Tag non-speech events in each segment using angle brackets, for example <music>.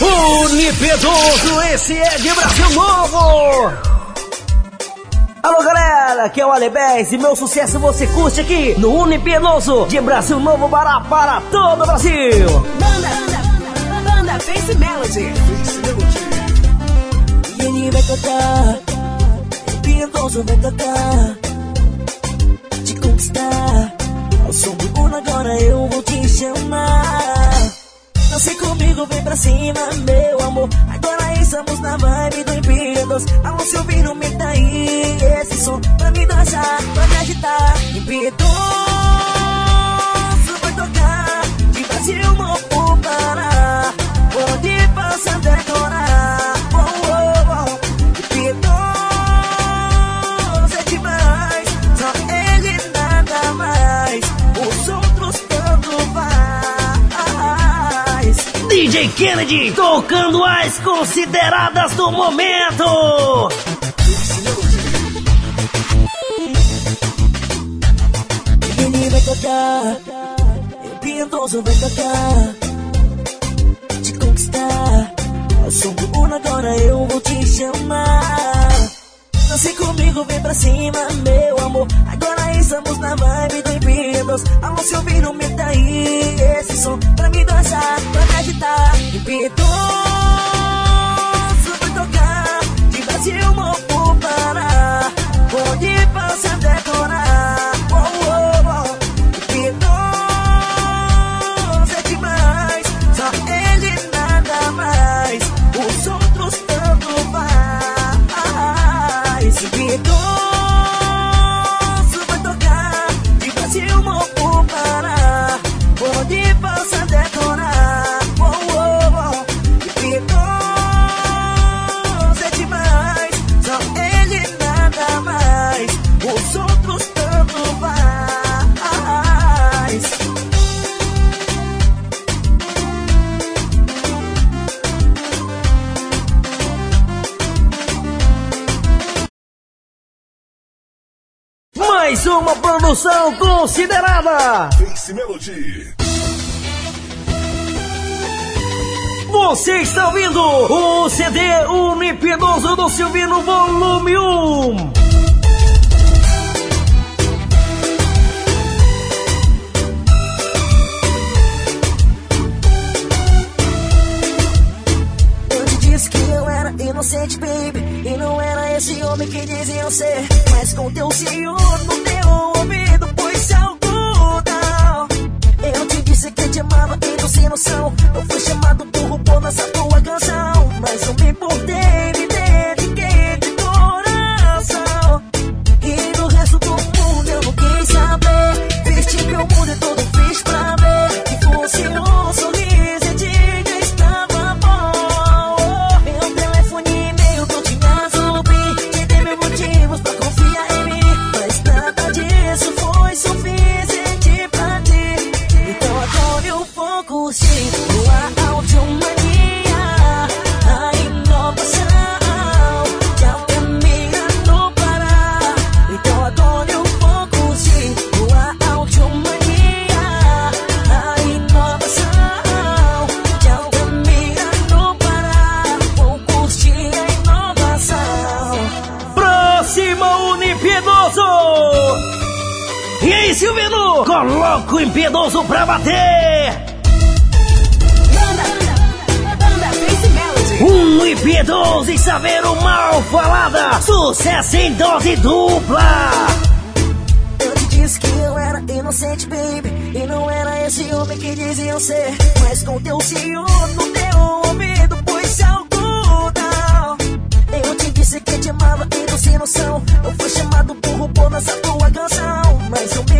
Unipedoso, esse é de Brasil Novo! Alô galera, aqui é o Alebés e meu sucesso você curte aqui no Unipenoso de Brasil Novo para, para todo o Brasil! Banda, banda, banda Face Melody. Face Melody. E ele vai tocar, Piedoso vai tocar, te conquistar. Ao som do agora eu vou te chamar. Dance comigo, vem pra cima, meu amor. Agora estamos na vibe do Impiedos. Alô, se ouvir, não me aí. Esse som pra me dançar, pra me agitar. Impiedoso vai tocar. De Brasil, vou parar. Pode passar, decorar. DJ Kennedy tocando as consideradas do momento! Ele vai tocar, o Piedoso vai tocar, te conquistar. Ao som do agora eu vou te chamar. Dance comigo, vem pra cima, meu amor. Agora estamos na vibe do Impiedos. Alô, se ouvir, não meta aí esse som pra me dançar, pra me agitar. Impiedoso vai tocar, de Brasil não vou parar. Pode produção considerada! Face Melody. Você está ouvindo o CD Unipedoso do Silvino Volume 1. Eu te disse que eu era inocente, baby. E não era esse homem que diziam ser. Mas com teu ciúme no aí, Silvino? Coloca o impiedoso pra bater! Um impiedoso e saber o mal falada! Sucesso em dose dupla! Eu te disse que eu era inocente, baby. E não era esse homem que diziam ser. Mas com teu ciúme no teu ouvido, pôs algodão. Eu te disse que te amava e tu sem noção. Eu fui chamado por nessa tua canção. Mas eu me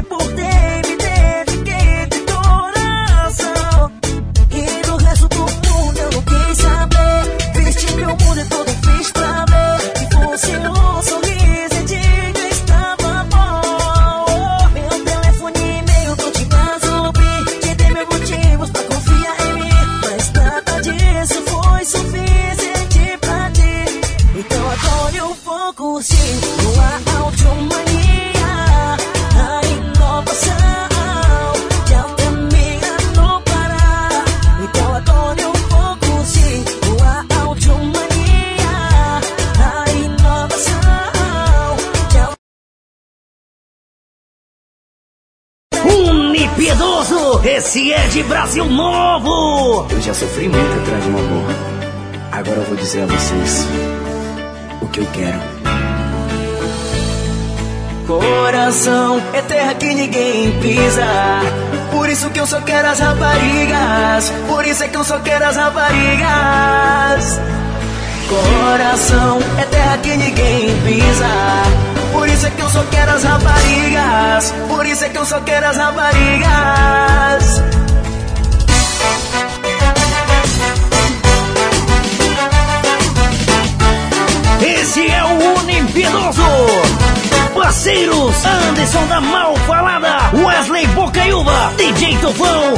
de Brasil Novo. Eu já sofri muito atrás de um amor. Agora eu vou dizer a vocês o que eu quero. Coração é terra que ninguém pisa. Por isso que eu só quero as raparigas. Por isso é que eu só quero as raparigas. Coração é terra que ninguém pisa. Por isso é que eu só quero as raparigas. Por isso é que eu só quero as raparigas. Parceiros, Anderson da Mal Falada, Wesley Bocaiúva, DJ Tufão,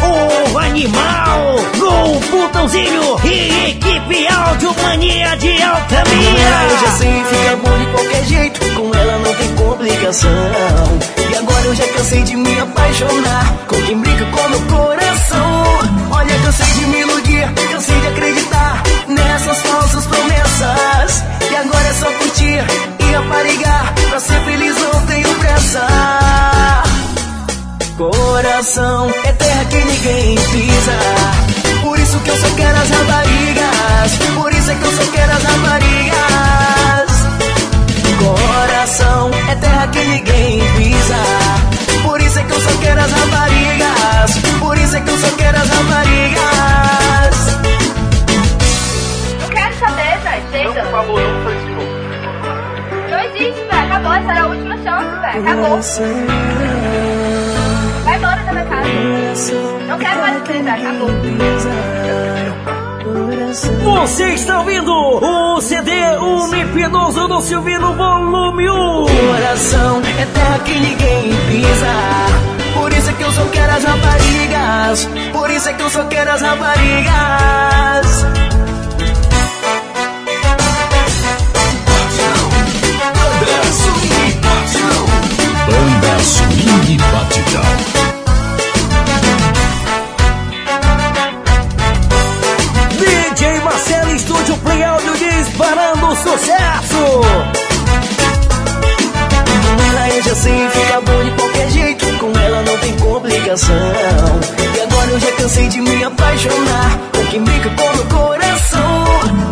o Animal, Gol Putãozinho e equipe Áudio Mania de Altamira. Eu já sei, fica bom de qualquer jeito, com ela não tem complicação. E agora eu já cansei de me apaixonar, com quem brinca com meu coração. Olha, cansei de me iludir, cansei de acreditar nessas falsas promessas. E agora é só curtir e aparigar, pra ser feliz Coração é terra que ninguém pisa. Por isso que eu só quero as raparigas. Por isso é que eu só quero as raparigas. Coração é terra que ninguém pisa. Por isso é que eu só quero as raparigas. Por isso é que eu só quero as raparigas. Não quero saber. Chega. Por favor, não faz Acabou. Essa era a última chance, velho. Acabou. Vai embora da minha casa. Não quero mais você, velho. Acabou. Você está ouvindo o CD Unipinoso do Silvino Volume 1. Coração é terra que ninguém pisa. Por isso é que eu só quero as raparigas. Por isso é que eu só quero as raparigas. Swing Batidão. DJ Marcelo Estúdio Play Áudio disparando sucesso. Com ela eu já sei, fica bom de qualquer jeito. Com ela não tem complicação. E agora eu já cansei de me apaixonar. Com quem brinca com meu coração.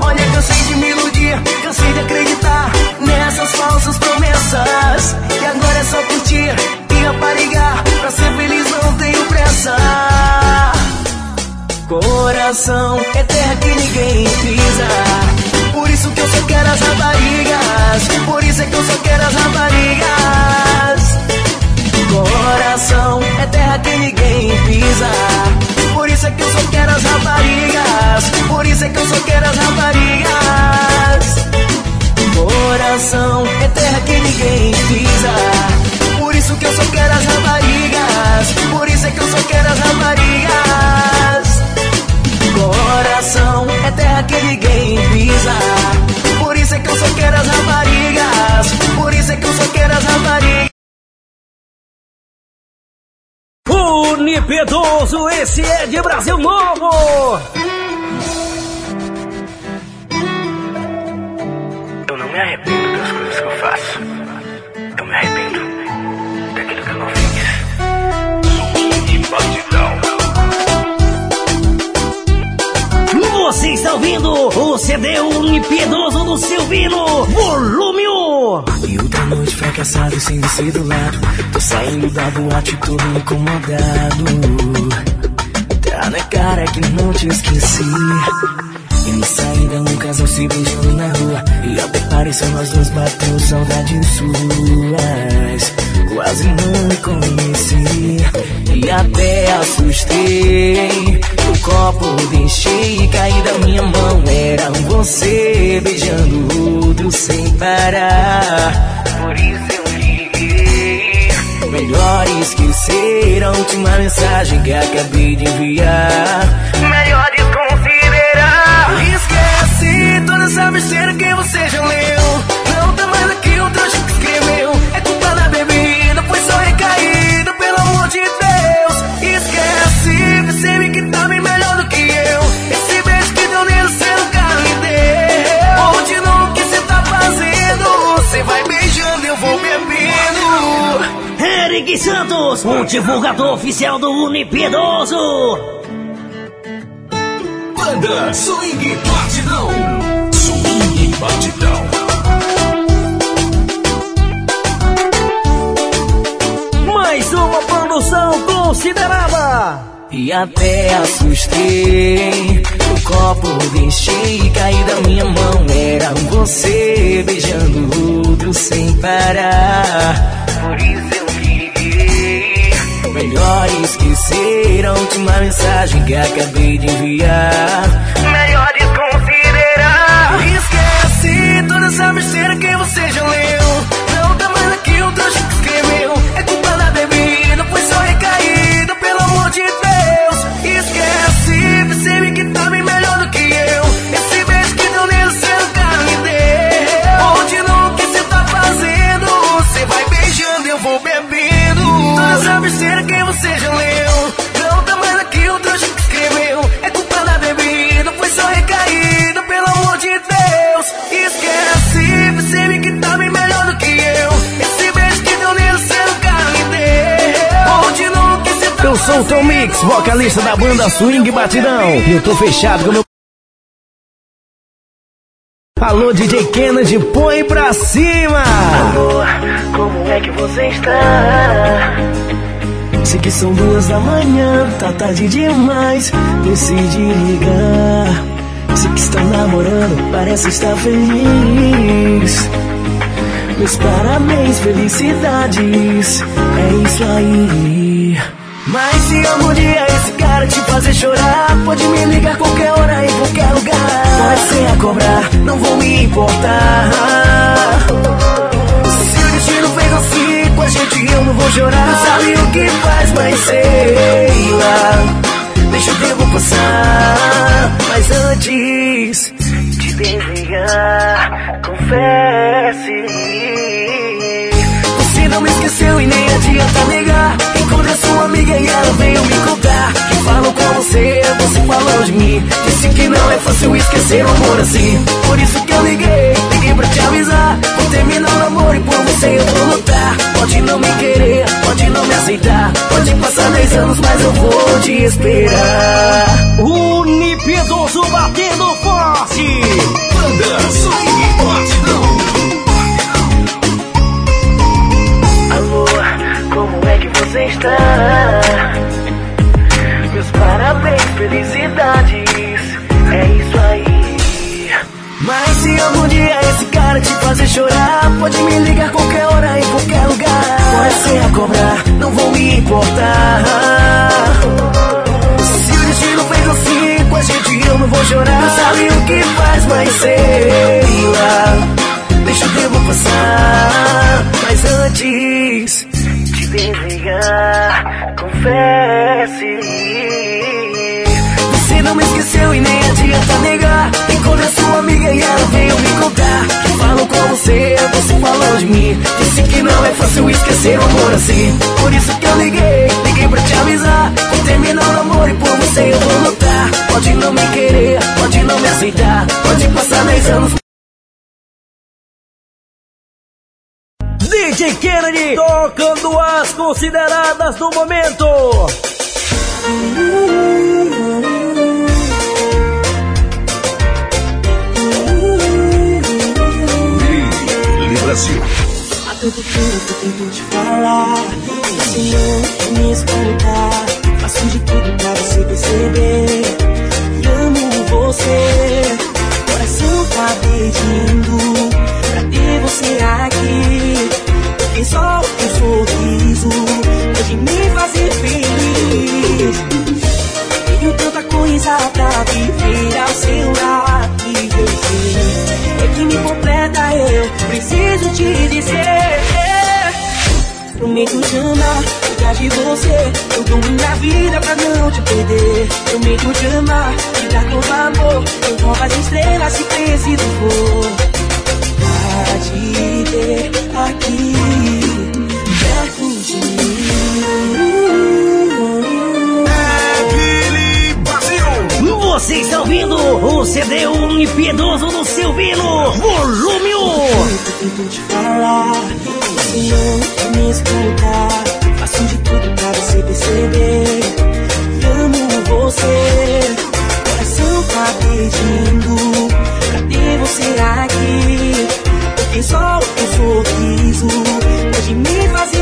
Olha, cansei de me iludir, cansei de acreditar nessas falsas promessas. E curtir e raparigar. Pra ser feliz não tenho pressa. Coração é terra que ninguém pisa. Por isso que eu só quero as raparigas. Por isso é que eu só quero as raparigas. Coração é terra que ninguém pisa. Por isso é que eu só quero as raparigas. Por isso é que eu só quero as raparigas. Coração é terra que ninguém pisa. Por isso que eu só quero as raparigas. Por isso é que eu só quero as raparigas. Coração é terra que ninguém pisa. Por isso é que eu só quero as raparigas. Por isso é que eu só quero as raparigas. Unipedoso, esse é de Brasil Novo. Eu não me arrependo das coisas que eu faço. Você está ouvindo o CD Unipedoso do Silvino, volume 1. E outra noite fracassado sem você do lado. Tô saindo da boate todo incomodado. Tá na cara que não te esqueci. E na saída um casal se beijando na rua. E até pareceu nós dois bateu saudades suas. Quase não me conheci. E até assustei. Copo deixei caí da minha mão. Era você beijando outro sem parar. Por isso eu liguei. Melhor esquecer a última mensagem que acabei de enviar. Melhor desconsiderar. Esquece toda essa besteira que Henrique Santos, o divulgador oficial do Unipiedoso. Banda Swing Batidão. Swing Batidão. Mais uma produção considerada. E até assustei. O copo deixei cair da minha mão. Era você beijando o outro sem parar. Por isso. Melhor esquecer a última mensagem que acabei de enviar. Melhor desconsiderar. Esquece toda essa besteira que você já leu. Tom Mix, vocalista da banda Swing Batidão. E eu tô fechado com meu. Alô, DJ Kennedy, põe pra cima! Amor, como é que você está? Sei que são duas da manhã, tá tarde demais. Decidi ligar. Sei que está namorando, parece estar feliz. Meus parabéns, felicidades. É isso aí. Mas se algum dia esse cara te fazer chorar, pode me ligar qualquer hora em qualquer lugar. Pode ser a cobrar, não vou me importar. Se o destino fez assim com a gente, eu não vou chorar. Não sabe o que faz, mas sei lá. Deixa o tempo passar. Mas antes de desligar, confesse. Você não me esqueceu e nem adianta negar. Encontrei sua amiga e ela veio me contar. Que falou com você, você falou de mim. Disse que não é fácil esquecer um amor assim. Por isso que eu liguei, liguei pra te avisar. Vou terminar o namoro e por você eu vou lutar. Pode não me querer, pode não me aceitar. Pode passar 10 anos, mas eu vou te esperar. Unipiedoso batendo forte! Banda você está? Meus parabéns, felicidades. É isso aí. Mas se algum dia esse cara te fazer chorar, pode me ligar qualquer hora em qualquer lugar. Pode ser a cobrar, não vou me importar. Se o destino fez assim com a gente, eu não vou chorar. Não sabe o que faz, mas sei lá. Deixa o tempo passar. Mas antes Você não me esqueceu e nem adianta negar. Encontrei sua amiga e ela veio me contar. Que falou com você, você falou de mim. Disse que não é fácil esquecer um amor assim. Por isso que eu liguei, liguei pra te avisar. Vou terminar o namoro e por você eu vou lutar. Pode não me querer, pode não me aceitar. Pode passar 10 anos. DJ Kennedy tocando as consideradas do momento. Billy Brasil. Há tanto tempo tento te falar Você não me escutar Faço de tudo pra você perceber Que amo você Coração tá pedindo Pra ter você aqui só o sorriso Pode me fazer feliz Tenho tanta coisa pra viver ao seu lado E você é que me completa Eu preciso te dizer. Prometo te amar, cuidar de você Eu dou minha vida pra não te perder. Prometo te amar, te dar amor Eu roubo as estrelas se preciso for. Pra te ter aqui Você está ouvindo o CD Unipiedoso do Silvino, volume 1. Eu tento te falar Você não quer me escutar Faço de tudo pra você perceber amo você. Coração tá pedindo pra ter você aqui. Porque só o teu sorriso pode me fazer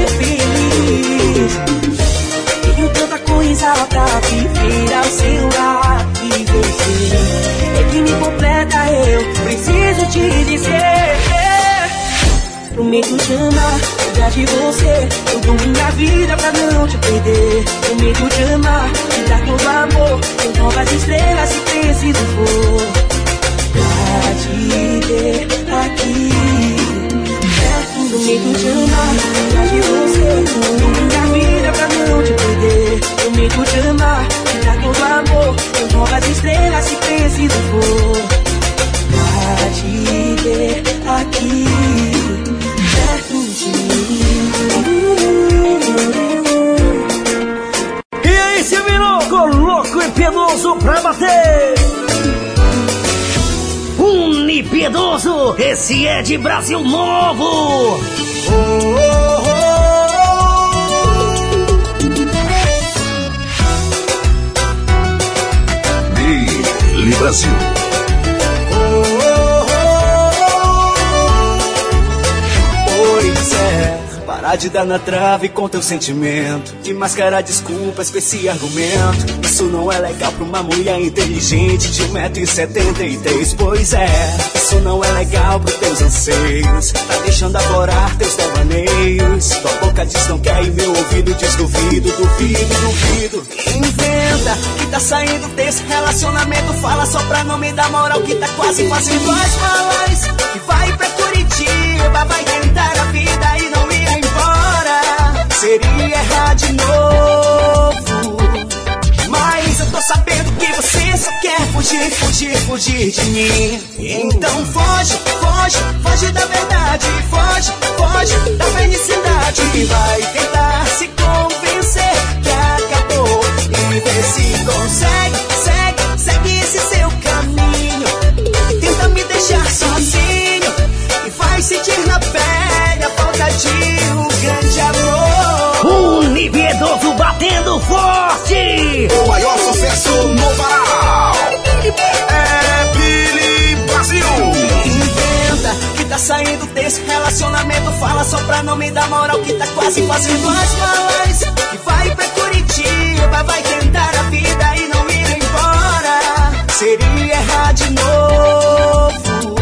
Te amar, cuidar de você. Eu dou minha vida pra não te perder. Prometo te amar, te dar todo amor. Eu novas estrelas se preciso for. Pra te ter aqui. Perto, prometo te amar, cuidar de você. Eu dou minha vida pra não te perder. Prometo te amar, te dar todo amor. Eu novas estrelas se preciso for. Pra te ter aqui E aí, se virou com louco e piedoso pra bater. Unipiedoso, esse é de Brasil Novo. Billy Brasil. Parar de dar na trave com teu sentimento. De mascarar desculpas com esse argumento. Isso não é legal pra uma mulher inteligente de 1,73m. Pois é, isso não é legal pros teus anseios. Tá deixando aflorar teus devaneios. Tua boca diz não quer e meu ouvido diz duvido, duvido, duvido. Inventa que tá saindo desse relacionamento. Fala só pra não me dar moral que tá quase fazendo as malas. Que vai pra Curitiba, vai tentar Seria errar de novo. Mas eu tô sabendo que você só quer fugir, fugir, fugir de mim. Então foge, foge, foge da verdade. Foge, foge da felicidade. E vai tentar se convencer que acabou. E vê se consegue, segue, segue esse seu caminho. Tenta me deixar sozinho. E faz sentir na pele a falta de amor. Unipiedoso batendo forte. O maior sucesso no varal. É Billy Brasil. Inventa que tá saindo desse relacionamento. Fala só pra não me dar moral que tá quase fazendo as malas. E vai pra Curitiba, vai tentar a vida e não ir embora. Seria errar de novo.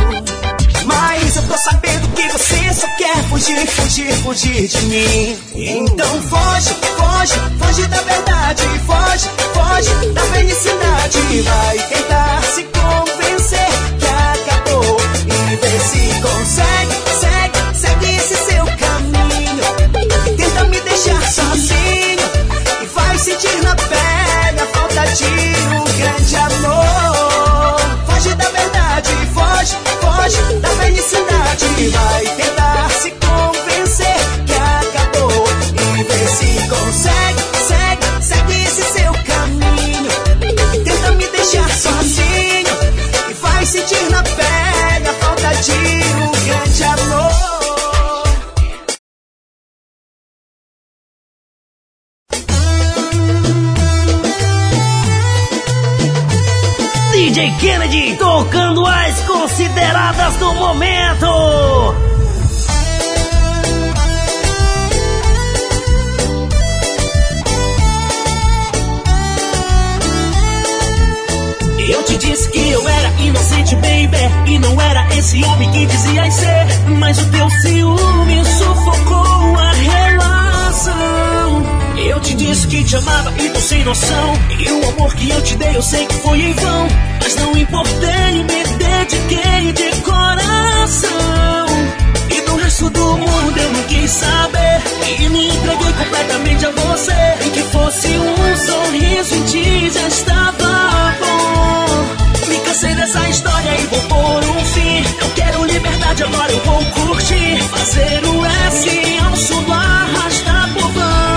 Mas tô sabendo que você só quer fugir, fugir, fugir de mim. Então foge, foge, foge da verdade. Foge, foge da felicidade. Vai tentar se convencer que acabou. E vê se consegue, segue, segue esse seu caminho. Tenta me deixar sozinho. E faz sentir na pele a falta de um grande amor. Foge da verdade, foge, foge da felicidade. Vai tentar Kennedy tocando as consideradas do momento. Eu te disse que eu era inocente, baby. E não era esse homem que dizias ser. Mas o teu ciúme sufocou a relação. Disse que te amava e tô sem noção. E o amor que eu te dei eu sei que foi em vão. Mas não importei, me dediquei de coração. E do resto do mundo eu não quis saber. E me entreguei completamente a você. E que fosse um sorriso em ti já estava bom. Me cansei dessa história e vou pôr um fim. Eu quero liberdade, agora eu vou curtir. Fazer o S ao som do arrasta povão.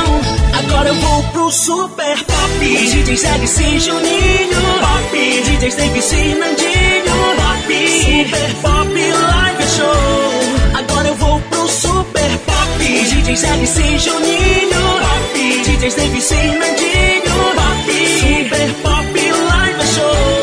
Agora eu vou pro super pop. DJs LC Juninho. Pop. DJs Davis Nandinho. Pop. Super pop live show. Agora eu vou pro super pop. DJs DJs LC e Juninho. Pop. DJs Davis e Nandinho. Pop. Super Pop Live Show.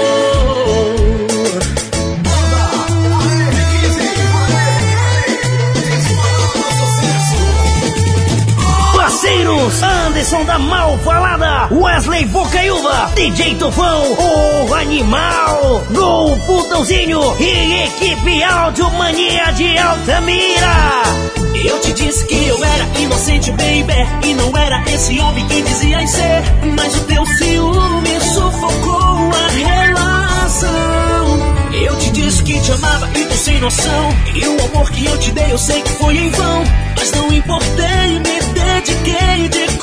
Parceiros, Anderson da Mal Falada, Wesley Bocaiúva, DJ Tufão, o Animal, Gol Putãozinho e equipe Áudio Mania de Altamira. Eu te disse que eu era inocente, baby E não era esse homem que dizia ser Mas o teu ciúme sufocou a relação Eu te disse que te amava e tu sem noção E o amor que eu te dei eu sei que foi em vão Mas não importei, me dediquei de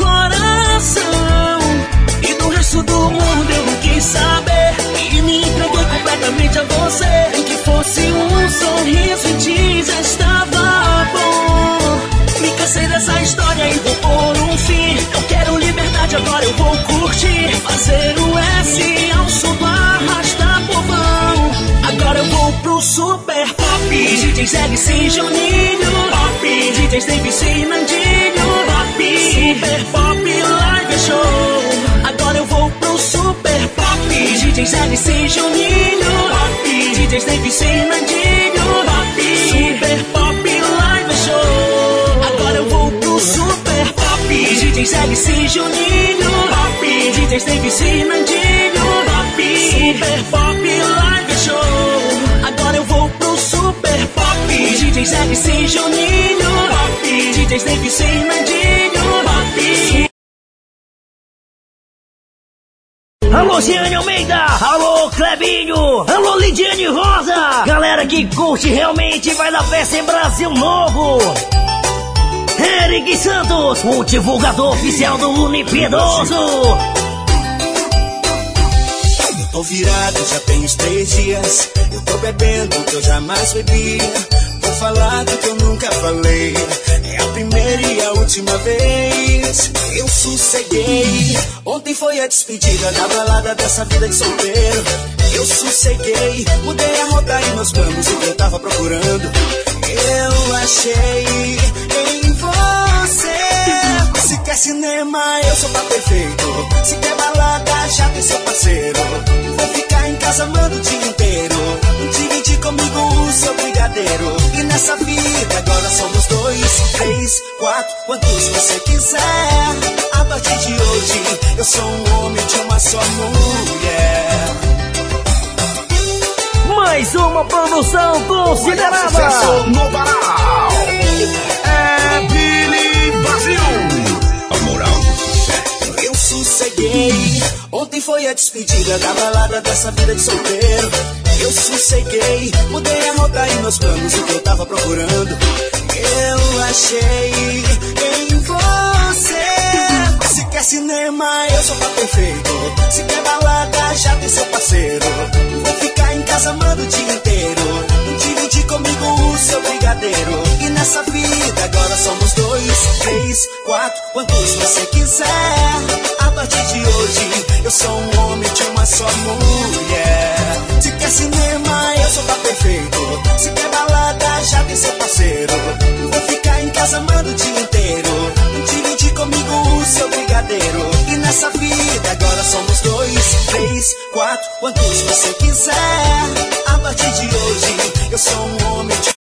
E do resto do mundo eu não quis saber. E me entreguei completamente a você. Nem que fosse um sorriso em ti já estava bom. Me cansei dessa história e vou pôr um fim. Eu quero liberdade, agora eu vou curtir. Fazer o S ao som do arrasta povão. Agora eu vou pro super pop. DJs LC e Juninho. Pop. DJs Davis e Nandinho Super Pop Live Show. Agora eu vou pro super pop. DJs LC e Juninho. Pop DJs Davis e Nandinho Pop Super Pop Live Show. Agora eu vou pro super pop. DJs LC e Juninho. Pop DJs Davis e Nandinho Pop Super Pop Live Show. Agora eu vou pro super pop. DJs LC e Juninho. Pop DJs e Nandinho Pop Alô, Giane Almeida! Alô, Clebinho! Alô, Lidiane Rosa! Galera que curte realmente vai na festa em Brasil Novo! Eric Santos, o divulgador oficial do Unipiedoso! Eu tô virado, já tem uns três dias. Eu tô bebendo o que eu jamais bebi. Vou falar do que eu nunca falei. É a primeira e a última vez. Eu sosseguei. Ontem foi a despedida da balada dessa vida de solteiro. Eu sosseguei. Mudei a rota e meus planos, o que eu tava procurando. Eu achei em você. Se quer cinema, eu sou tá perfeito. Se quer balada, já tem seu parceiro. Vou ficar em casa amando o dia inteiro. Dividir comigo o seu brigadeiro. E nessa vida agora somos dois, três, quatro, quantos você quiser. A partir de hoje, eu sou um homem de uma só mulher. Mais uma produção considerada! Sucesso no varal. É Billy Brasil. A moral do sucesso. Eu sosseguei. Ontem foi a despedida da balada dessa vida de solteiro. Eu sosseguei. Mudei a rota e meus planos, o que eu tava procurando. Eu achei em você. Quer cinema, eu sou tá perfeito. Se quer balada, já tem seu parceiro. Vou ficar em casa amando o dia inteiro. Dividir comigo o seu brigadeiro. E nessa vida agora somos dois, três, quatro, quantos você quiser. A partir de hoje, eu sou um homem de uma só mulher. Se quer cinema, eu sou tá perfeito. Se quer balada, já tem seu parceiro. Vou ficar em casa amando o dia inteiro. Dividir comigo o seu brigadeiro. E nessa vida agora somos dois, três, quatro, quantos você quiser. A partir de hoje, eu sou um homem de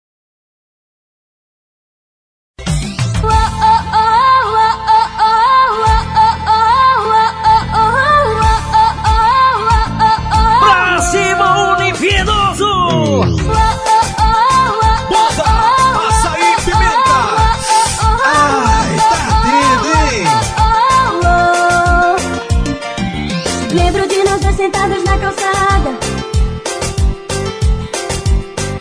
Lembro de nós dois sentados na calçada.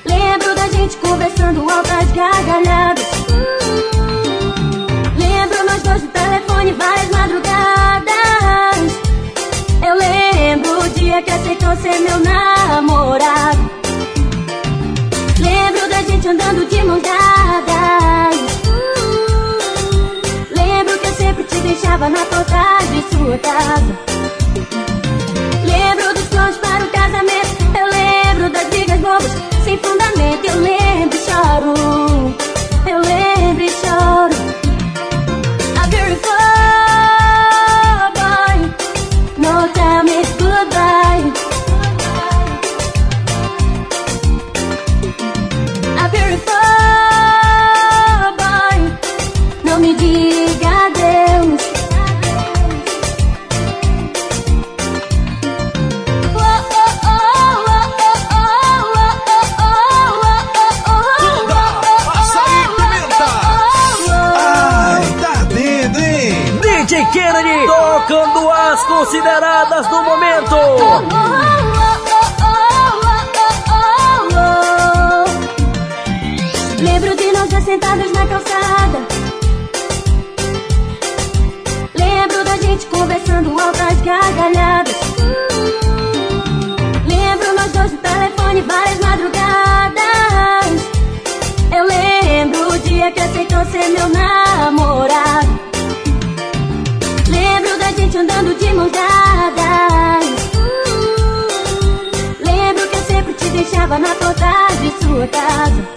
Lembro da gente conversando altas gargalhadas. Lembro nós dois no telefone várias madrugadas. Eu lembro o dia que aceitou ser meu namorado. Lembro da gente andando de mãos dadas. Lembro que eu sempre te deixava na porta de sua casa para o casamento. Eu lembro das brigas bobas, sem fundamento. Eu lembro e choro. Eu lembro e choro. A beautiful boy, no time is goodbye. consideradas do momento. Lembro de nós já sentados na calçada. Lembro da gente conversando altas gargalhadas. Lembro nós dois no telefone várias madrugadas. Eu lembro o dia que aceitou ser meu namorado. estava na total de sua casa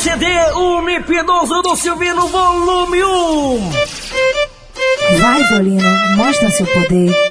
CD Mipidoso do Silvino, volume 1. Vai, Violino, mostra seu poder.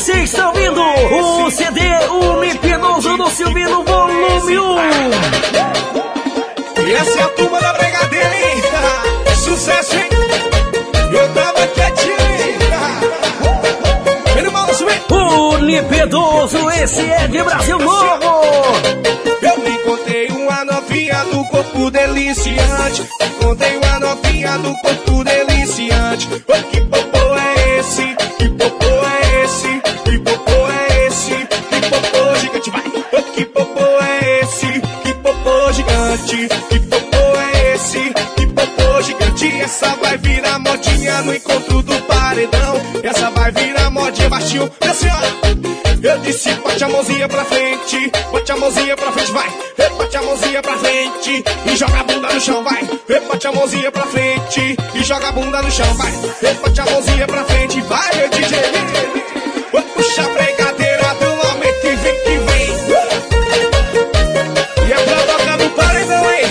Você está ouvindo o CD O Mipinoso do Silvino Volume 1. E essa é a turma da Brigadeira, hein? Sucesso, hein? Eu tava quietinho, hein? Irmão, subir. O Nipedoso, esse é de Brasil Novo. Eu me encontrei uma novinha do corpo deliciante. Modinha baixinho, minha senhora. Eu disse, bote a mãozinha pra frente, bote a mãozinha pra frente, vai. Bote a mãozinha pra frente e joga a bunda no chão, vai. Bote a mãozinha pra frente e joga a bunda no chão, vai. Bote a mãozinha pra frente, vai, DJ. Puxa a brincadeira do momento e vem que vem. E é pra tocar no paredão, hein?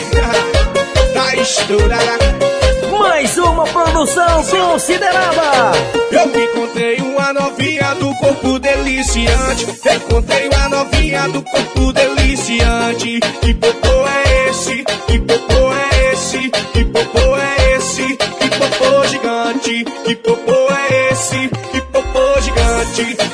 <laughs> Tá estourada. Mais uma produção considerada. Eu encontrei uma do corpo deliciante. Encontrei uma novinha do corpo deliciante. Que popô é esse? Que popô é esse? Que popô é esse? Que popô gigante? Que popô é esse? Que popô gigante?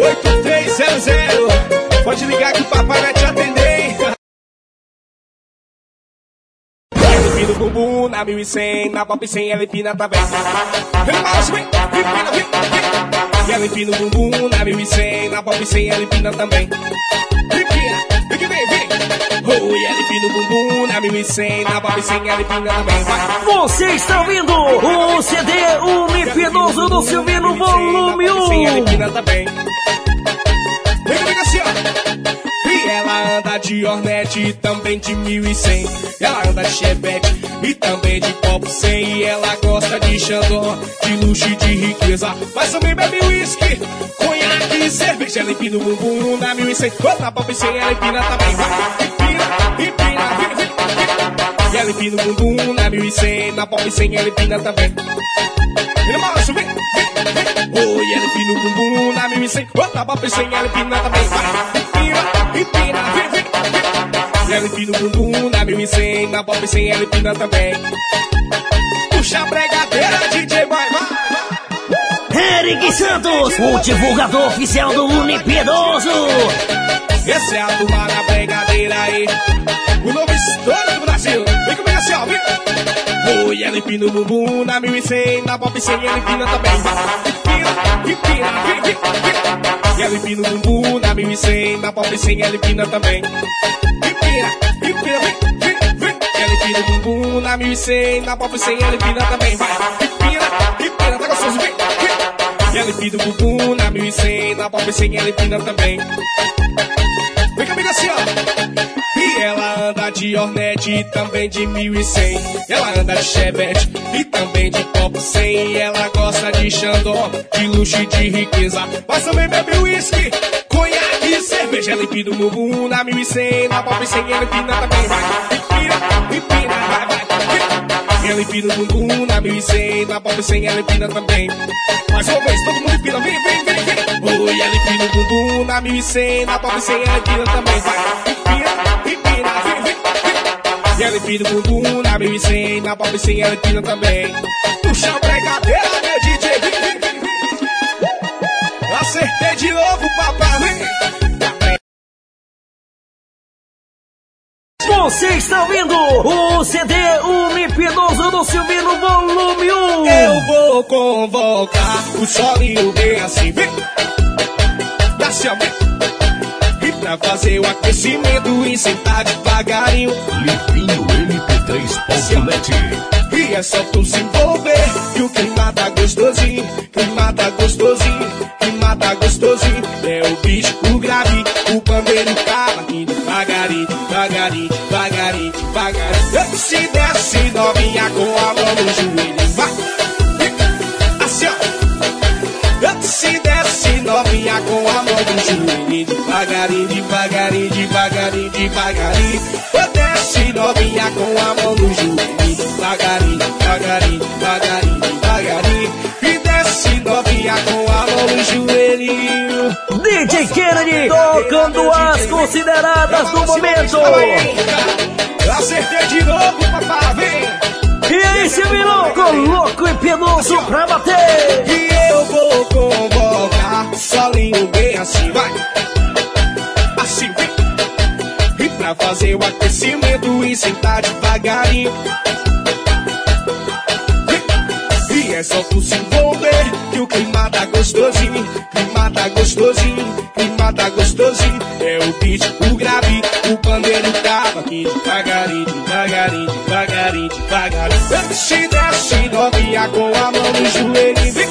7191358300 Pode ligar que o papai vai te atender? LP no bumbum, na 1100, na pop 100, LP na tabela. Vem, mouse, vem, vem, vem, vem, vem. LP no bumbum, na 1100, na pop 100, LP na também. Oh, e LP no bumbum, na 1100, na pop 100, LP na também. Vai. Você está ouvindo o CD Unipinoso do Silvino Volume 1. Argentina também. Vem comigo assim, ó. E ela anda de Hornet e também de 1100. Ela anda de Chevette e também de Pop 100. E ela gosta de Xandó, de luxo e de riqueza. Mas também bebe whisky, conhaque e cerveja. Ela empina o bumbum na 1100. Outra Pop 100, ela empina também. Vai, E ela empina o bumbum na 1100. Na Pop 100, ela empina também. Vem, moço, vem, vem, vem. Oi, empina o bumbum na 1100. Outra Pop 100, ela empina também. Vai, empina, empina, vem, vem, vem. E ela empina o bumbum na 1100. Na Pop 100, ela empina também. Puxa a pregadeira, DJ, vai, vai. Eric Santos, o divulgador oficial do Unipinoso. Essa é a turma da pregadeira aí. O novo estouro do Brasil. Vem comigo assim, ó. Vem. Oi, ela empina o bumbum na 1100. Na Pop 100 ela empina também. Empina, vem, vem, vem. E ela empina o bumbum na 1100. Na Pop 100 ela empina também. Empina, empina, vem, vem, vem. E ela empina o bumbum na 1100. Na Pop 100 ela empina também. Vai. Empina, empina, tá gostoso, vem, vem. E ela empina o bumbum na 1100. Na Pop 100 ela empina também. Vem comigo assim, ó. E ela anda de Hornet e também de 1100. Ela anda de Chevette e também de Pop 100. E ela gosta de Xandó, de luxo e de riqueza. Mas também bebe whisky, conhaque e cerveja. Ela empina o bumbum na 1100. Na Pop 100 ela empina também. Vai, Ela empina o bumbum na 1100. Na Pop 100 ela empina também. Mais uma vez, todo mundo empina. Vem, vem, vem, vem. Oi, ela empina o bumbum na 1100. Na Pop 100 ela empina também. Vai, empina, empina, vem, vem, vem. Ela empina o bumbum na 1100. Na Pop 100 ela empina também. Puxa a pregadeira, meu DJ. Vem, vem, vem. Acertei de novo, papai. Vem. Você está ouvindo o CD Unipinoso do Silvino Volume 1. Eu vou convocar o solinho bem assim, vem. A vem. E pra fazer o aquecimento e sentar devagarinho. Livinho MP3.net. E é só tu se envolver que o clima tá gostosinho. Clima tá gostosinho. Clima tá gostosinho. É o bicho, o grave, o pandeiro cava. Indo devagarinho, devagarinho, devagarinho, Se desce novinha com a mão no joelho, vai. Assim, ó. Se desce novinha com a mão no joelho Devagarinho, devagarinho, devagarinho, devagarinho. Desce novinha com a mão no joelho Devagarinho, devagarinho, devagarinho, devagarinho. E desce novinha com a mão no joelho DJ Kennedy tocando as consideradas do momento. Acertei de novo, papai, vem E aí, Silvino, louco e penoso pra bater. E eu vou convocar Solinho bem assim, vai Assim, vem pra fazer o aquecimento e sentar devagarinho. E é só tu se tá gostosinho. É o beat, o grave, o pandeiro tava aqui devagarinho, devagarinho, devagarinho, devagarinho. Desce, desce, novinha com a mão no joelho, vem.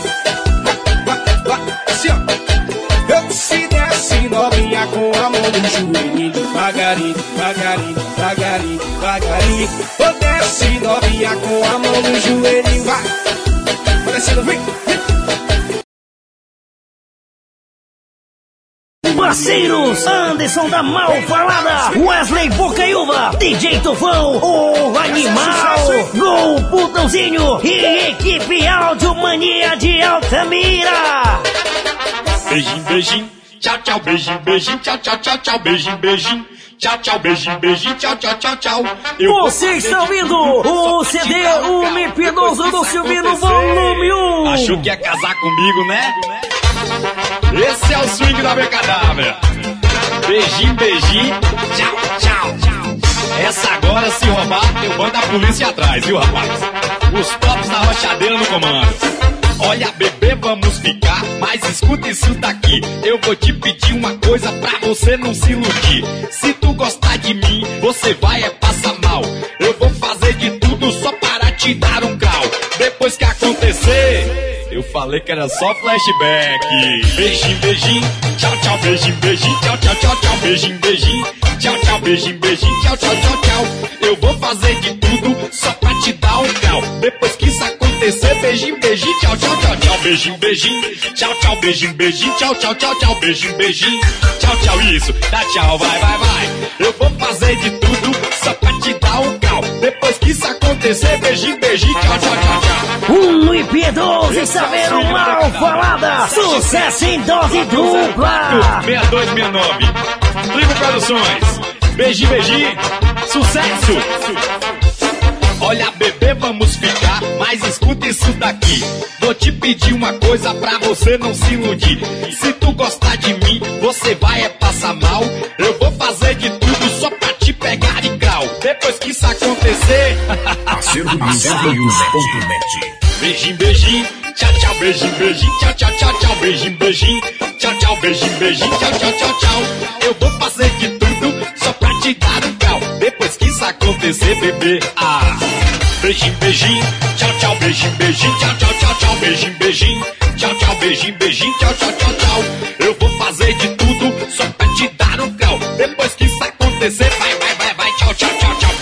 Vai, vai, assim ó. Eu se desce novinha com a mão no joelho Devagarinho, devagarinho, devagarinho, devagarinho Eu desce novinha com a mão no joelho Vai, vai descendo, vem, vem Parceiros, Anderson da Mal Falada, Wesley Bocaiúva, DJ Tufão, o Animal, Gol Putãozinho e equipe Áudio Mania de Altamira. Beijinho, beijinho, tchau, tchau, beijinho, beijinho, tchau, tchau, tchau, tchau, beijinho, beijinho. Tchau, tchau, beijinho, beijinho, tchau, tchau, tchau, tchau. Eu vou Você fazer está de ouvindo o CD O. Mipinoso do Silvino Volume 1. Achou que ia casar comigo, né? Esse é o swing da cadáver. Beijinho, beijinho, tchau, tchau. Essa agora, se roubar, eu mando a polícia atrás, viu, rapaz? Os tops da rochadeira no comando. Olha, bebê, vamos ficar, mas escuta isso daqui. Eu vou te pedir uma coisa pra você não se iludir. Se tu gostar de mim, você vai é passar mal. Eu vou fazer de tudo só para te dar um grau. Depois que acontecer, eu falei que era só flashback. Beijinho, beijinho, tchau, tchau, beijinho, beijinho, tchau, tchau, tchau, tchau, beijinho, beijinho, tchau, tchau, beijinho, beijinho, tchau, tchau, tchau, tchau. Eu vou fazer de tudo só pra te dar um grau. Depois que isso acontecer, beijinho, beijinho, tchau, tchau, tchau, tchau, beijinho, beijinho, tchau, tchau, beijinho, beijinho, tchau, tchau, tchau, tchau, beijinho, beijinho, tchau, tchau, isso, dá tchau, vai, vai, vai. Eu vou fazer de tudo acontecer, beijinho, beijinho, tchau, tchau, tchau, tchau. Um impiedoso e saber o mal falada. Sucesso em dose dupla. 6269. Tribo Produções. Beijinho, beijinho. Sucesso. Olha, bebê, vamos ficar, mas escuta isso daqui. Vou te pedir uma coisa pra você não se iludir. Se tu gostar de mim, você vai é passar mal. Eu vou fazer de tudo Depois que isso acontecer. Beijinho, beijinho, tchau, tchau, beijinho, beijinho, tchau, tchau, tchau, tchau, beijinho, beijinho, tchau, tchau, beijinho, beijinho, tchau, tchau, tchau, tchau. Eu vou fazer de tudo só pra te dar um grau. Depois que isso acontecer, bebê, ah. Beijinho, beijinho, tchau, tchau, beijinho, beijinho, tchau, tchau, tchau, tchau, beijinho, beijinho, tchau, tchau, beijinho, beijinho, tchau, tchau, tchau, tchau. Eu vou fazer de tudo só pra te dar um grau. Depois que isso acontecer, vai,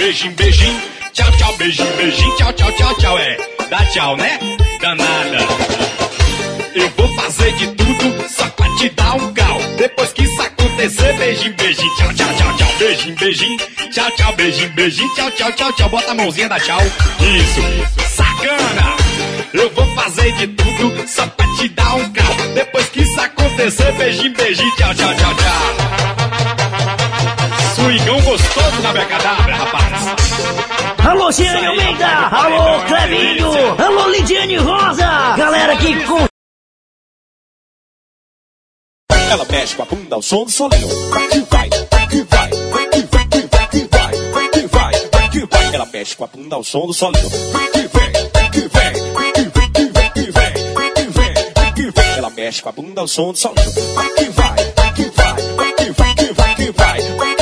beijinho, beijinho, tchau, tchau, beijinho, beijinho, tchau, tchau, tchau, tchau, é. Dá tchau, né? Danada. Eu vou fazer de tudo só pra te dar um grau. Depois que isso acontecer, beijinho, beijinho, tchau, tchau, tchau, tchau, beijinho, beijinho, tchau, tchau, beijinho, beijinho, tchau, tchau, tchau, tchau, bota a mãozinha da tchau. Isso, sacana. Eu vou fazer de tudo só pra te dar um grau. Depois que isso acontecer, beijinho, beijinho, tchau, tchau, tchau, tchau. Swingão gostoso na cadáver, rapaz. Alô, Giane Almeida. Alô, Clevinho. Alô, Lidiane Rosa. Galera que com Ela mexe com a bunda ao som do solinho. Que vai, que vai, que vai, que vai, que vai, que vai, que vai. Ela mexe com a bunda ao som do solinho. Que vem, que vem, que vem, que vem, que vem, que vem, que vem. Ela mexe com a bunda ao som do solinho. Que vai, que vai, que vai, que vai, que vai.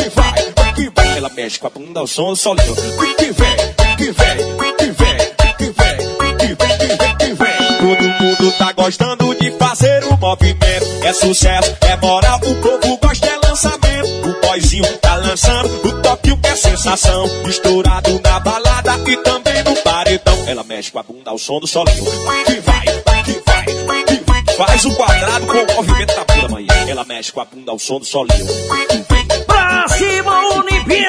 Ela mexe com a bunda ao som do solinho. Que vem, que vem, que vem, que vem, que vem, que vem, que vem. Todo mundo tá gostando de fazer o movimento. É sucesso, é moral, o povo gosta, é lançamento. O boyzinho tá lançando o toque, o que é sensação. Estourado na balada e também no paredão. Ela mexe com a bunda ao som do solinho. Que vai, que vai, que vai. Faz o quadrado com o movimento da bunda, mãe. Ela mexe com a bunda ao som do solinho. pra cima, vem,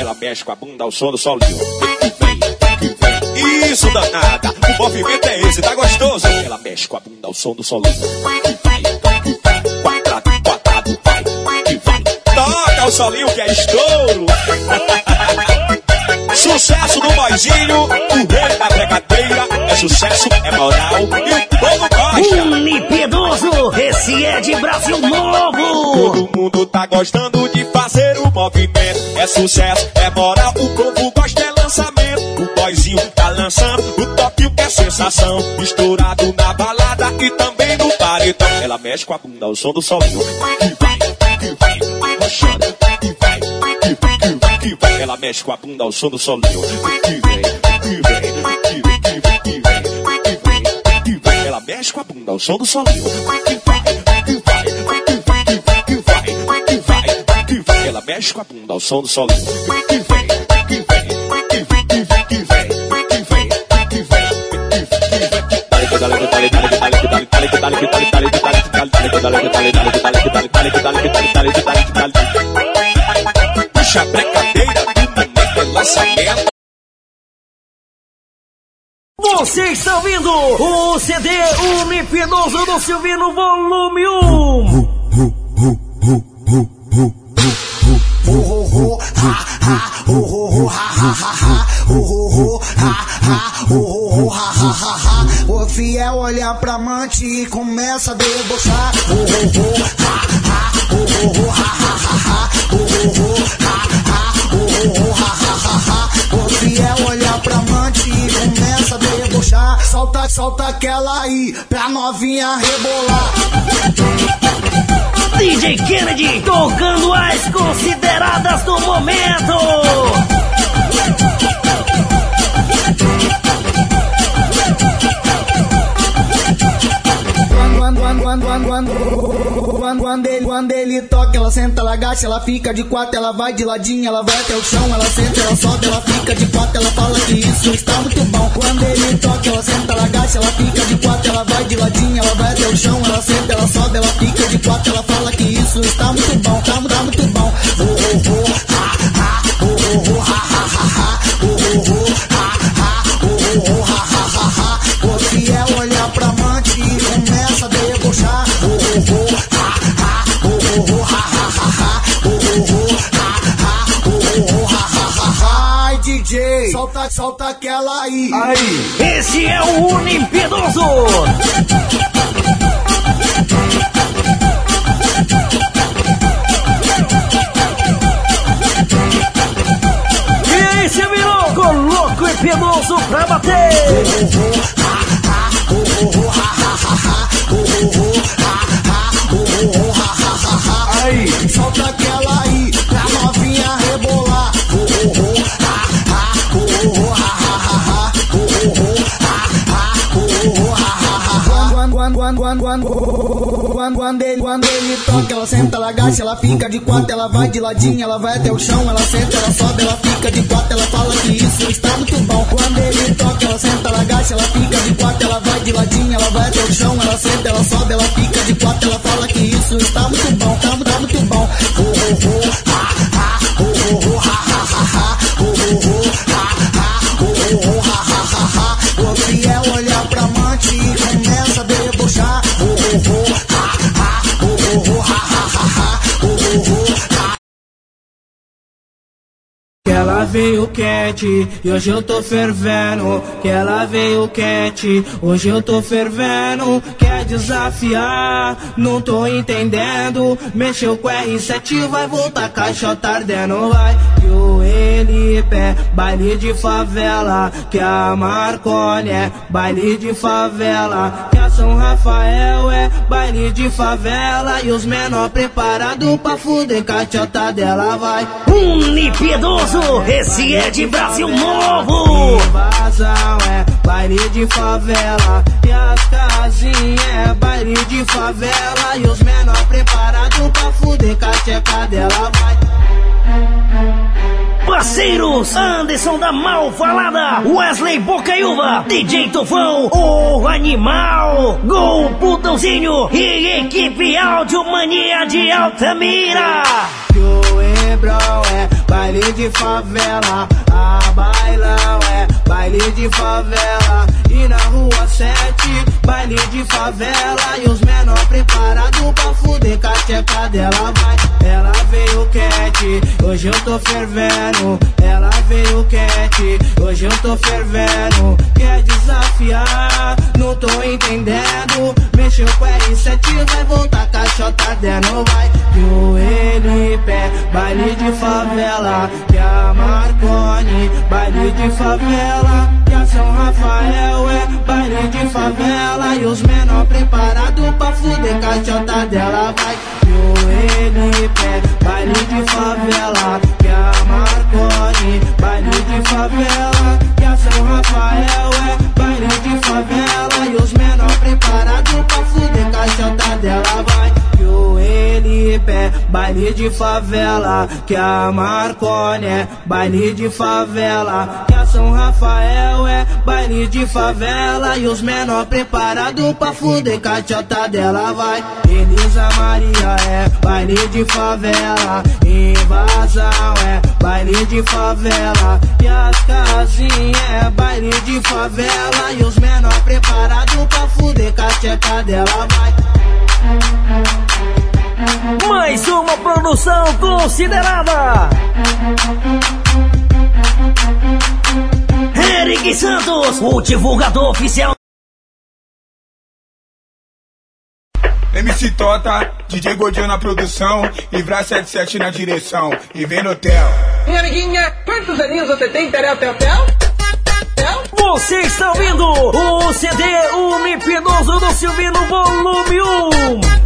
ela mexe com a bunda ao som do solinho. Isso danada, o movimento é esse, tá gostoso? Ela mexe com a bunda ao som do solinho. Quadrado, quadrado, vai, que vai. Toca o solinho que é estouro. Sucesso do boizinho, o rei da bregadeira. É sucesso, é moral e o povo gosta. Unimpiedoso. Esse é de Brasil Novo. Todo mundo tá gostando de fazer o movimento. É sucesso, é moral, o povo gosta, é lançamento. O boyzinho tá lançando o toque que é sensação. Misturado na balada e também no paredão. Ela mexe com a bunda, o som do solinho. Que vai, que vai, roxando. Que vai, que vai, que vai, que vai. Ela mexe com a bunda, o som do solinho. Que vem, que vem, que vem, que vem, mexe com a bunda, o som do solinho. Ela mexe com a bunda ao som do solinho. está ouvindo o CD Unipinoso do Silvino, volume 1. O fiel olha pra amante e começa a debochar. O fiel olha pra amante e começa a debochar. Solta, solta aquela aí pra novinha rebolar. DJ Kennedy tocando as consideradas do momento. Quando, quando, quando, quando, quando, quando, ele, quando ele toca, ela senta, ela agacha, ela fica de quatro, ela vai de ladinho, ela vai até o chão, ela senta, ela sobe, ela fica de quatro, ela fala que isso está muito bom. Quando ele toca, ela senta, ela agacha, ela fica de quatro, ela vai de ladinho, ela vai até o chão, ela senta, ela sobe, ela fica de quatro, ela fala que isso está muito bom, tá, tá muito bom. Oh, oh, oh, oh, oh, oh, DJ, solta, solta aquela aí. Aí. Esse é o Unipinoso. Agacha, ela fica de quatro, ela vai de ladinho, ela vai até o chão, ela senta, ela sobe, ela fica de quatro, ela fala que isso está muito bom. Quando ele toca, ela senta, ela agacha, ela fica de quatro, ela vai de ladinho, ela vai até o chão, ela senta, ela sobe, ela fica de quatro, ela fala que isso está muito bom, tá, tá muito bom. Oh, oh, oh, veio quente e hoje eu tô fervendo. Que ela veio quente, hoje eu tô fervendo. Quer desafiar? Não tô entendendo. Mexeu com R7, vai voltar caixa ardendo. Vai que o Elipe é baile de favela. Que a Marconi é baile de favela. Que a São Rafael é baile de favela. E os menor preparados pra fuder caixa dela. Vai. Unipinoso, esse é de Brasil Novo. Invasão é baile de favela E as casinhas é baile de favela E os menor preparados pra fuder com a dela vai Parceiros, Anderson da Malfalada, Wesley Bocaiúva, DJ Tufão, o Animal, Gol Putãozinho e equipe Áudio Mania de Altamira. Hebrão é baile de favela. A bailão é baile de favela. E na rua 7, baile de favela. E os menor preparados pra fuder com dela vai Ela veio quente, hoje eu tô fervendo. Ela quente, hoje eu tô fervendo. Quer desafiar, não tô entendendo. Mexeu com R7, vai voltar caixota dentro, vai. Joelho em pé, baile de favela. Que a Marconi, baile de favela. São Rafael é baile de favela. E os menor preparados pra fuder caixota dela, vai. Joelho em pé, baile de favela. Que a Marconi, baile de favela. Que a São Rafael é baile de favela. E os menor preparados pra fuder caixota dela, vai. Em pé, baile de favela. Que a Marconi é baile de favela. Que a São Rafael é baile de favela. E os menor preparados pra fuder caixota dela, vai. Elisa Maria é baile de favela. Invasão é baile de favela. E as casinhas é baile de favela. E os menor preparados pra fuder caixota dela, vai. Mais uma produção considerada. Eric Santos, o divulgador oficial. MC Tota, DJ Godinho na produção e Vra 77 na direção. E vem no hotel. Minha amiguinha, quantos aninhos você tem, Terel Tel Tel? Você está ouvindo o CD Unipinoso do Silvino Volume 1.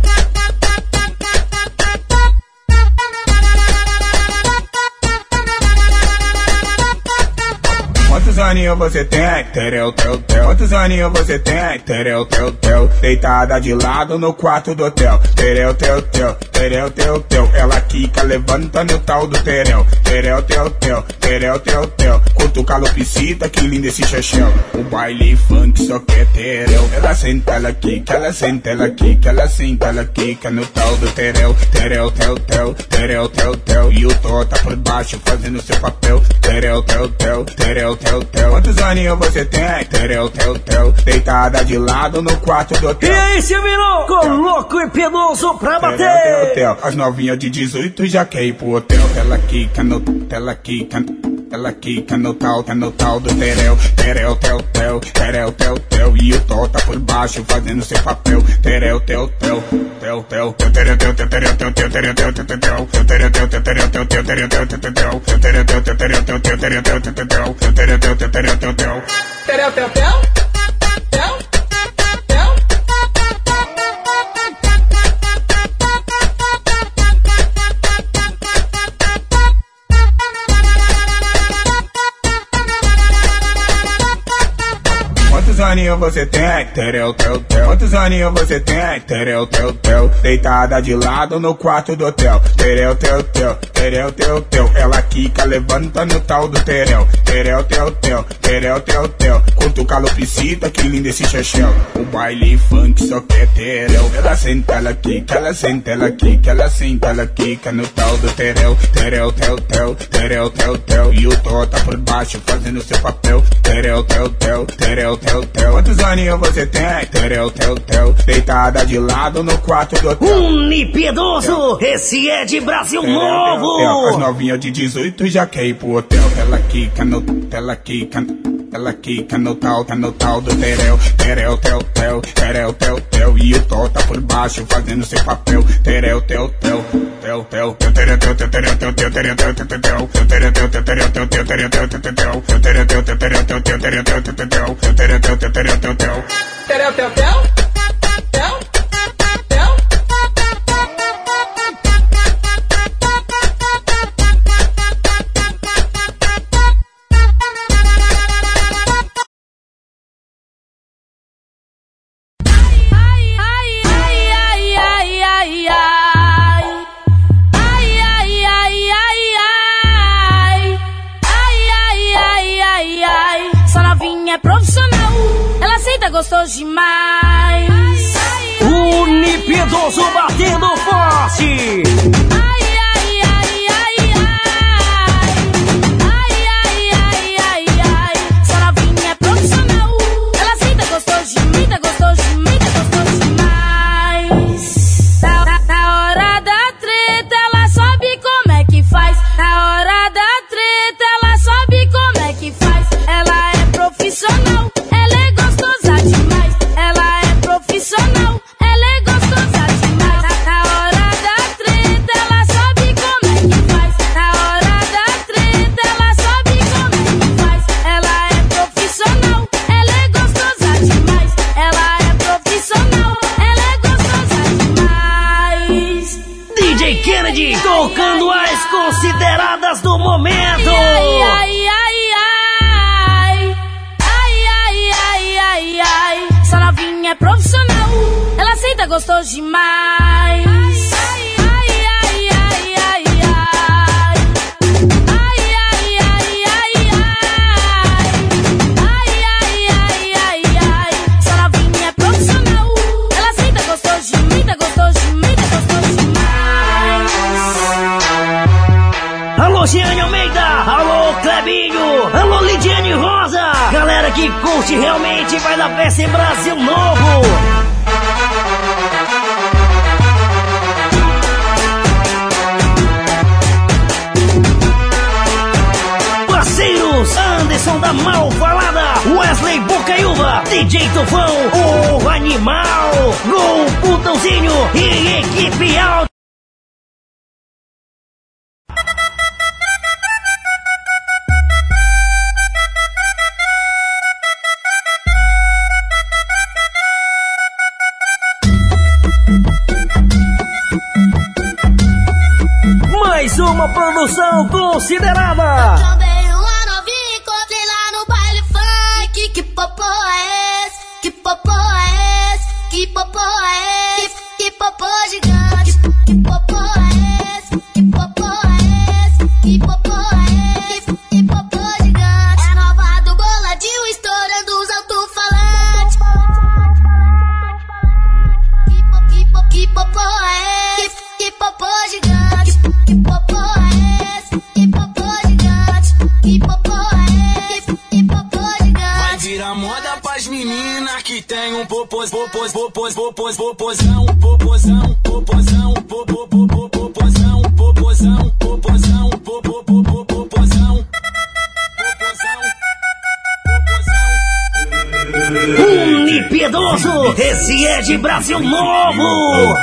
Aninhos você tem? Tereu, teu, teu. Quantos aninhos você tem? Tereu, teu, teu. Deitada de lado no quarto do hotel. Tereu, teu, teu. Tereu, teu, teu. Ela quica, levanta no tal do tereu. Tereu, teu, teu. Tereu, teu, teu. Curto calopsita, que lindo esse chachão. O baile funk só quer tereu. Ela senta, ela quica, ela senta, ela quica, ela senta, ela quica no tal do tereu. Tereu, teu, teu. Tereu, teu, teu. E o tota por baixo fazendo seu papel. Tereu, teu, teu. Tereu, teu, teu. Quantos aninhos você tem? Tereu, teu, teu. Deitada de lado no quarto do E hotel. aí, Silvino? Coloca o penoso pra Tereu, bater. teu, teu. As novinhas de 18 já quer ir pro hotel. Ela quica no, ela quica, ela quica no tal, tá no tal do tereu. Tereu, teu, teu, tereu, teu, teu. E o tó tá por baixo fazendo seu papel. Teu, teu, teu, tereu, teu, teu, tereu, teu, teu, tereu, teu, teu, teu, teu. Teu, tereu, teu, teu, tereu, teu, teu, tereu, teu, teu, teu, teu. Teu, tereu, teu, teu, tereu, teu, teu, tereu, teu, teu, teu, teu. Teu, tereu, teu, teu, tereu, teu, teu. Terel Tel Tel? Tel? Tel? Quantos aninhos você tem? Tereu, teu, teu. Quantos aninhos você tem? Tereu, teu, teu. Deitada de lado no quarto do hotel. Tereu, teu, teu. Tereu, teu, teu. Ela quica, levanta no tal do tereu. Tereu, teu, teu. Tereu, teu, teu. Curto calopsita, que lindo esse chachão. O baile funk só quer tereu. Ela senta, ela quica, ela senta, ela quica, ela senta, ela quica no tal do tereu. Tereu, teu, teu. Tereu, teu, teu. E o tó tá por baixo fazendo seu papel. Tereu, teu, teu. Tereu, teu, teu. Quantos aninhos você tem? Tereu, teu, teu. Deitada de lado no quarto do hotel. Unipiedoso, esse é de Brasil Tereu, teu. As Novo. novinhas de 18 já quer ir pro hotel. Ela quica no, ela quica, ela quica no tal, tá no tal do tereu. Tereu, teu, teu, tereu, teu, teu. E o tó tá por baixo fazendo seu papel. Tereu, teu, teu, teu, teu. Teu, tereu, teu, teu, tereu, teu, teu, tereu, teu, teu, teu, teu. Teu, tereu, teu, teu, tereu, teu, teu, tereu, teu, teu, teu, teu. Teu, tereu, teu, teu, tereu, teu, teu, tereu, teu, teu, teu, teu. Teu, tereu, teu, teu, tereu, teu, teu. Terel Tel Tel? Tel? É profissional, ela aceita gostoso demais. Unipiedoso batendo forte. demais. Ai, ai, ai, ai, ai, ai. Ai, ai, ai, ai, ai. Ai, ai, ai, ai, ai. Essa novinha é profissional. Ela aceita gostoso de mim, tá gostoso de mim, tá gostoso demais. Alô, Ciane Almeida. Alô, Clebinho. Alô, Lidiane Rosa. Galera que curte realmente vai dar peça em Brasil Novo. São da Malvalada. Wesley Bocaiuva, DJ Tufão, o Animal, Gol Putãozinho e Equipe Alta. Mais uma produção considerada popô gigante. popos, popos, popos, popos, popozão, popozão, popozão, popozão, popozão, popozão, popozão, popozão. Um impiedoso, esse é de Brasil Novo!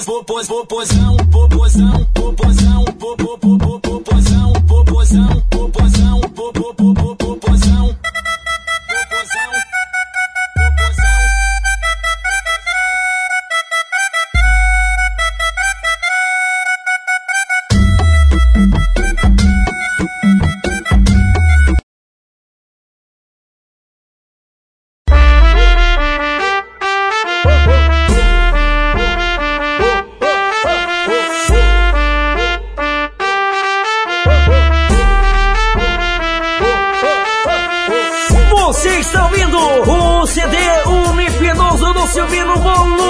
popozão, popozão, popozão. subindo no volume.